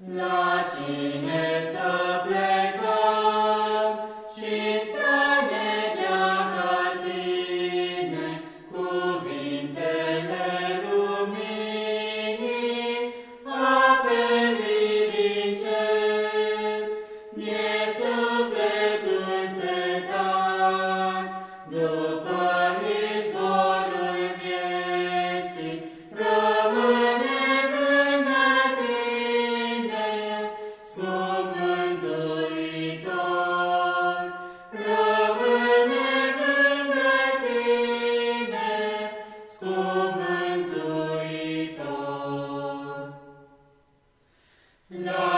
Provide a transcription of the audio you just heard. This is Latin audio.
La cine Mântuitor. La